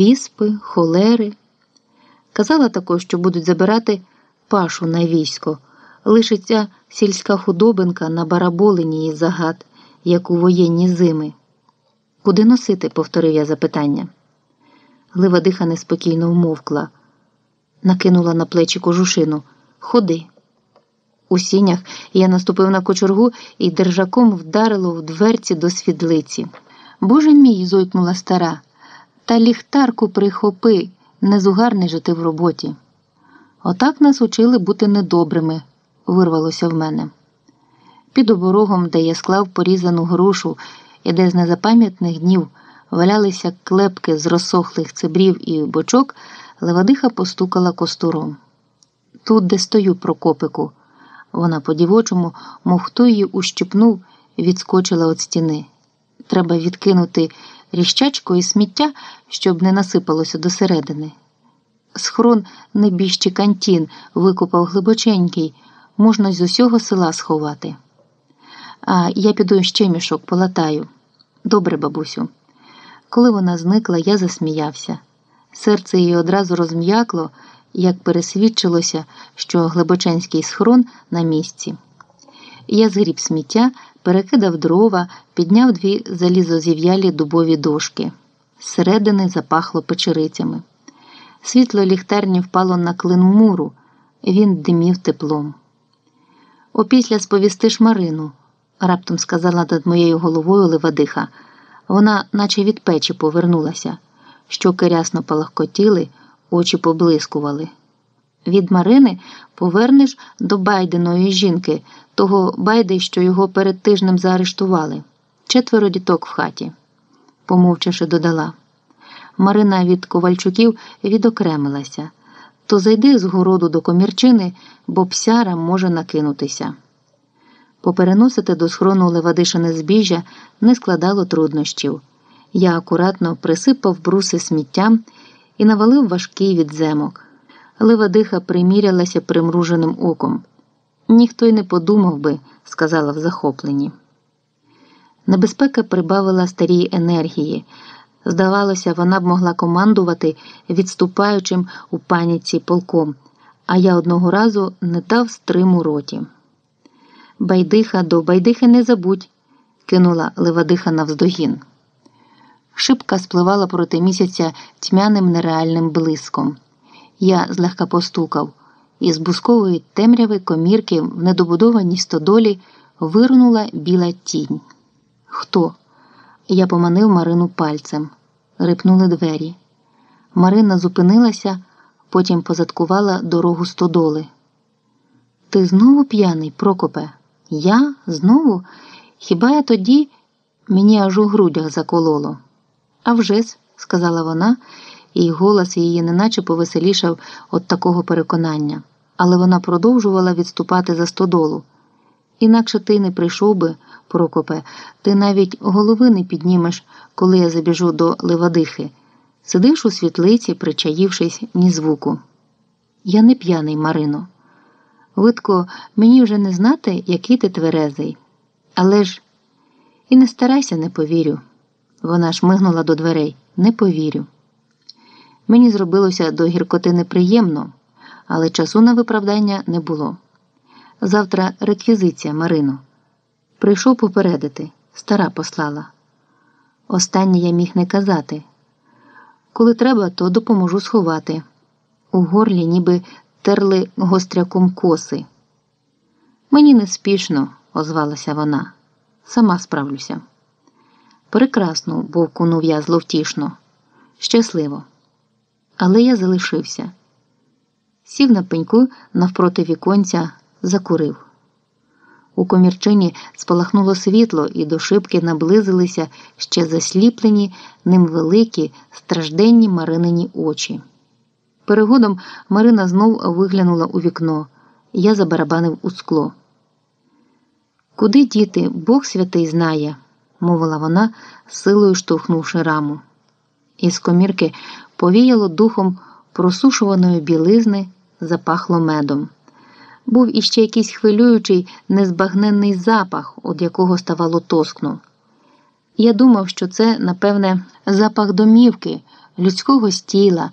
віспи, холери. Казала також, що будуть забирати пашу на військо, лишиться сільська худобинка на бараболині і загад, як у воєнні зими. Куди носити? повторив я запитання. Глива диха неспокійно вмовкла, накинула на плечі кожушину. Ходи. У сінях я наступив на кочергу і держаком вдарило в дверці до світлиці. Боже мій, зойкнула стара, та ліхтарку прихопи, не зугарний жити в роботі. Отак нас учили бути недобрими, вирвалося в мене. Під оборогом, де я склав порізану грушу і де з незапам'ятних днів валялися клепки з розсохлих цибрів і бочок, левадиха постукала костуром. Тут, де стою, Прокопику. Вона по дівочому, мов хто її ущипнув, відскочила від стіни. Треба відкинути ріщачко і сміття, щоб не насипалося досередини. Схрон небіжчий кантін викопав глибоченький, можна з усього села сховати. А я піду ще мішок полатаю. Добре, бабусю. Коли вона зникла, я засміявся. Серце її одразу розм'якло, як пересвідчилося, що глибоченський схрон на місці. Я згріб сміття, перекидав дрова, підняв дві залізозів'ялі дубові дошки. Зсередини запахло печерицями. Світло ліхтарні впало на клин муру, він димів теплом. Опісля сповістиш Марину, раптом сказала над моєю головою Левадиха. Вона, наче від печі, повернулася, щоки рясно палахкотіли, очі поблискували. Від Марини повернеш до байденої жінки, того байди, що його перед тижнем заарештували. Четверо діток в хаті, помовчавши, додала. Марина від Ковальчуків відокремилася. То зайди з городу до комірчини, бо псяра може накинутися. Попереносити до схрону Левадишине збіжжя не складало труднощів. Я акуратно присипав бруси сміттям і навалив важкий відземок. Левадиха примірялася примруженим оком. Ніхто й не подумав би, сказала в захопленні. Небезпека прибавила старій енергії. Здавалося, вона б могла командувати відступаючим у паніці полком, а я одного разу не дав стриму роті. Байдиха до байдихи не забудь, кинула левадиха навздогін. Шибка спливала проти місяця тьмяним нереальним блиском. Я злегка постукав, і з бускової темряви комірки в недобудованій стодолі вирнула біла тінь. Хто? Я поманив Марину пальцем. Рипнули двері. Марина зупинилася, потім позадкувала дорогу стодоли. Ти знову п'яний, Прокопе? Я знову? Хіба я тоді мені аж у грудях закололо? «А вже ж», – сказала вона, і голос її неначе повеселішав від такого переконання, але вона продовжувала відступати за стодолу. Інакше ти не прийшов би, Прокопе, ти навіть голови не піднімеш, коли я забіжу до Левадихи. Сидиш у світлиці, причаївшись ні звуку. Я не п'яний, Марино. Видко, мені вже не знати, який ти тверезий. Але ж і не старайся, не повірю. Вона шмигнула до дверей. Не повірю. Мені зробилося до гіркоти неприємно, але часу на виправдання не було. Завтра реквізиція, Марино. Прийшов попередити, стара послала. Останнє я міг не казати. Коли треба, то допоможу сховати. У горлі ніби терли гостряком коси. Мені не спішно, озвалася вона. Сама справлюся. Прекрасно, бовкнув я зловтішно. Щасливо. Але я залишився. Сів на пеньку навпроти віконця, закурив. У комірчині спалахнуло світло, і до шибки наблизилися ще засліплені ним великі, стражденні Маринині очі. Перегодом Марина знов виглянула у вікно, я забарабанив у скло. Куди діти, Бог святий знає, мовила вона, силою штовхнувши раму. Із комірки повіяло духом просушуваної білизни, запахло медом. Був іще якийсь хвилюючий, незбагненний запах, від якого ставало тоскно. Я думав, що це, напевне, запах домівки, людського з тіла,